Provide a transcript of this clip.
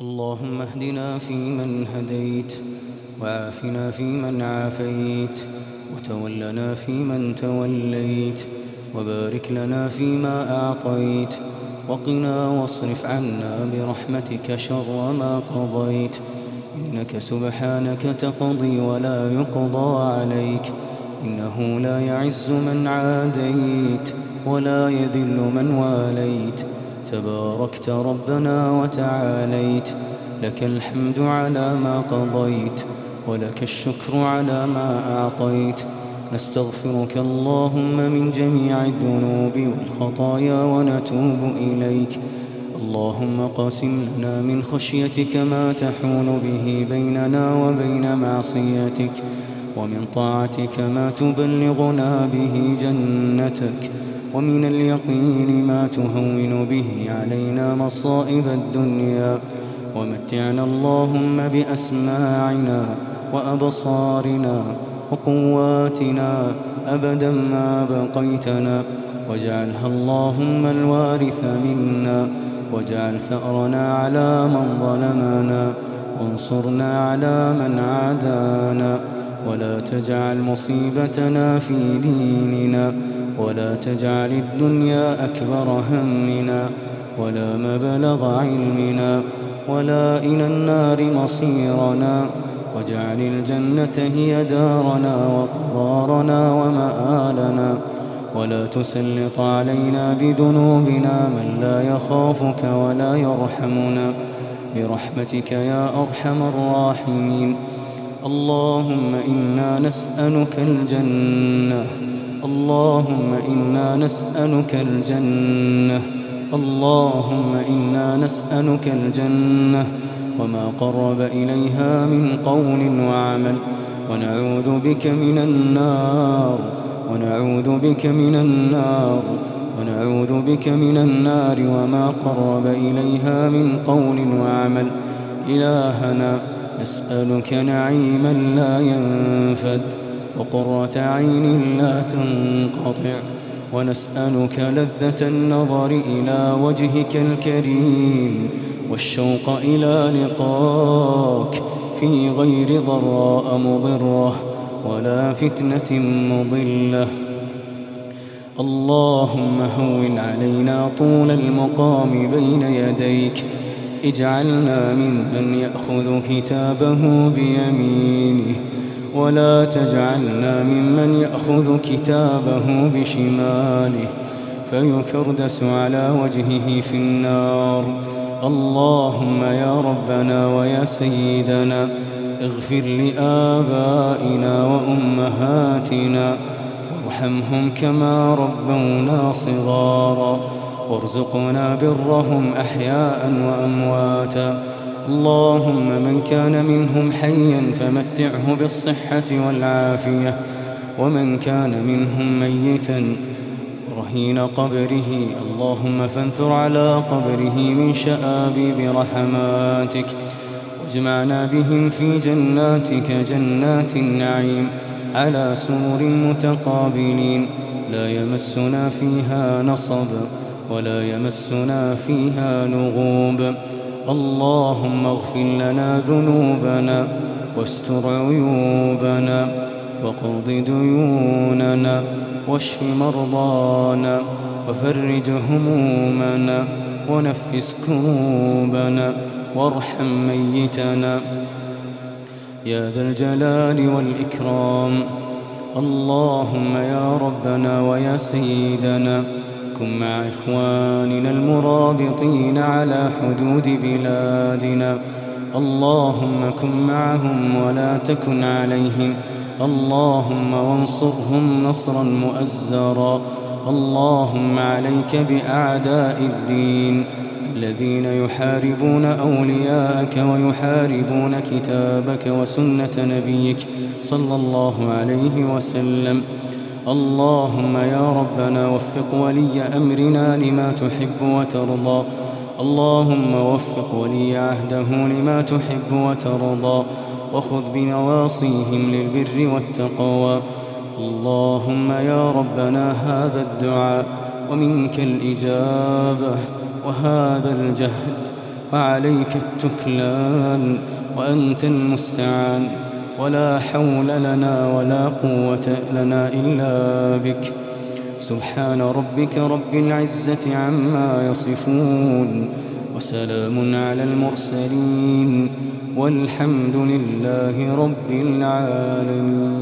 اللهم اهدنا فيمن هديت وعافنا فيمن عافيت وتولنا فيمن توليت وبارك لنا فيما أعطيت وقنا واصرف عنا برحمتك شر ما قضيت إنك سبحانك تقضي ولا يقضى عليك إنه لا يعز من عاديت ولا يذل من واليت تباركت ربنا وتعاليت. لك الحمد على ما قضيت ولك الشكر على ما أعطيت. نستغفرك اللهم من جميع الذنوب والخطايا ونتوب إليك. اللهم قاسم لنا من خشيتك ما تحول به بيننا وبين معصيتك ومن طاعتك ما تبلغنا به جنتك. ومن اليقين ما تهون به علينا مصائب الدنيا. ومتعنا اللهم بأسماعنا وأبصارنا وقواتنا أبدا ما بقيتنا. واجعلها اللهم الوارث منا. واجعل ثأرنا على من ظلمنا. وانصرنا على من عادانا. ولا تجعل مصيبتنا في ديننا. ولا تجعل الدنيا أكبر همنا ولا مبلغ علمنا ولا إلى النار مصيرنا واجعل الجنة هي دارنا وقرارنا ومآلنا ولا تسلط علينا بذنوبنا من لا يخافك ولا يرحمنا برحمتك يا أرحم الراحمين اللهم إنا نسألك الجنة اللهم إنا نسألك الجنة. اللهم إنا نسألك الجنة. وما قرب إليها من قول وعمل. ونعوذ بك من النار. ونعوذ بك من النار. ونعوذ بك من النار. وما قرب إليها من قول وعمل. إلهنا نسألك نعيما لا ينفد. وقرة عين لا تنقطع. ونسألك لذة النظر إلى وجهك الكريم والشوق إلى لقاك في غير ضراء مضرة ولا فتنة مضلة. اللهم هون علينا طول المقام بين يديك. اجعلنا ممن يأخذ كتابه بيمينه. ولا تجعلنا ممن يأخذ كتابه بشماله فيكردس على وجهه في النار. اللهم يا ربنا ويا سيدنا اغفر لآبائنا وأمهاتنا وارحمهم كما ربونا صغارا. وارزقنا برهم أحياء وأمواتا. اللهم من كان منهم حيا فمتعه بالصحة والعافية ومن كان منهم ميتا رهين قبره. اللهم فانثر على قبره من شآبيب رحماتك واجمعنا بهم في جناتك جنات النعيم على سور متقابلين. لا يمسنا فيها نصب ولا يمسنا فيها لغوب. اللهم اغفر لنا ذنوبنا واستر عيوبنا وقض ديوننا واشف مرضانا وفرج همومنا ونفس كروبنا وارحم ميتنا يا ذا الجلال والإكرام اللهم يا ربنا ويا سيدنا كن مع إخواننا المرابطين على حدود بلادنا. اللهم كن معهم ولا تكن عليهم. اللهم وانصرهم نصرا مؤزرا. اللهم عليك بأعداء الدين الذين يحاربون أولياءك ويحاربون كتابك وسنة نبيك صلى الله عليه وسلم. اللهم يا ربنا وفق ولي أمرنا لما تحب وترضى. اللهم وفق ولي عهده لما تحب وترضى. وخذ بنواصيهم للبر والتقوى. اللهم يا ربنا هذا الدعاء ومنك الإجابة وهذا الجهد. وعليك التكلان وأنت المستعان. ولا حول لنا ولا قوة لنا إلا بك. سبحان ربك رب العزة عما يصفون وسلام على المرسلين والحمد لله رب العالمين.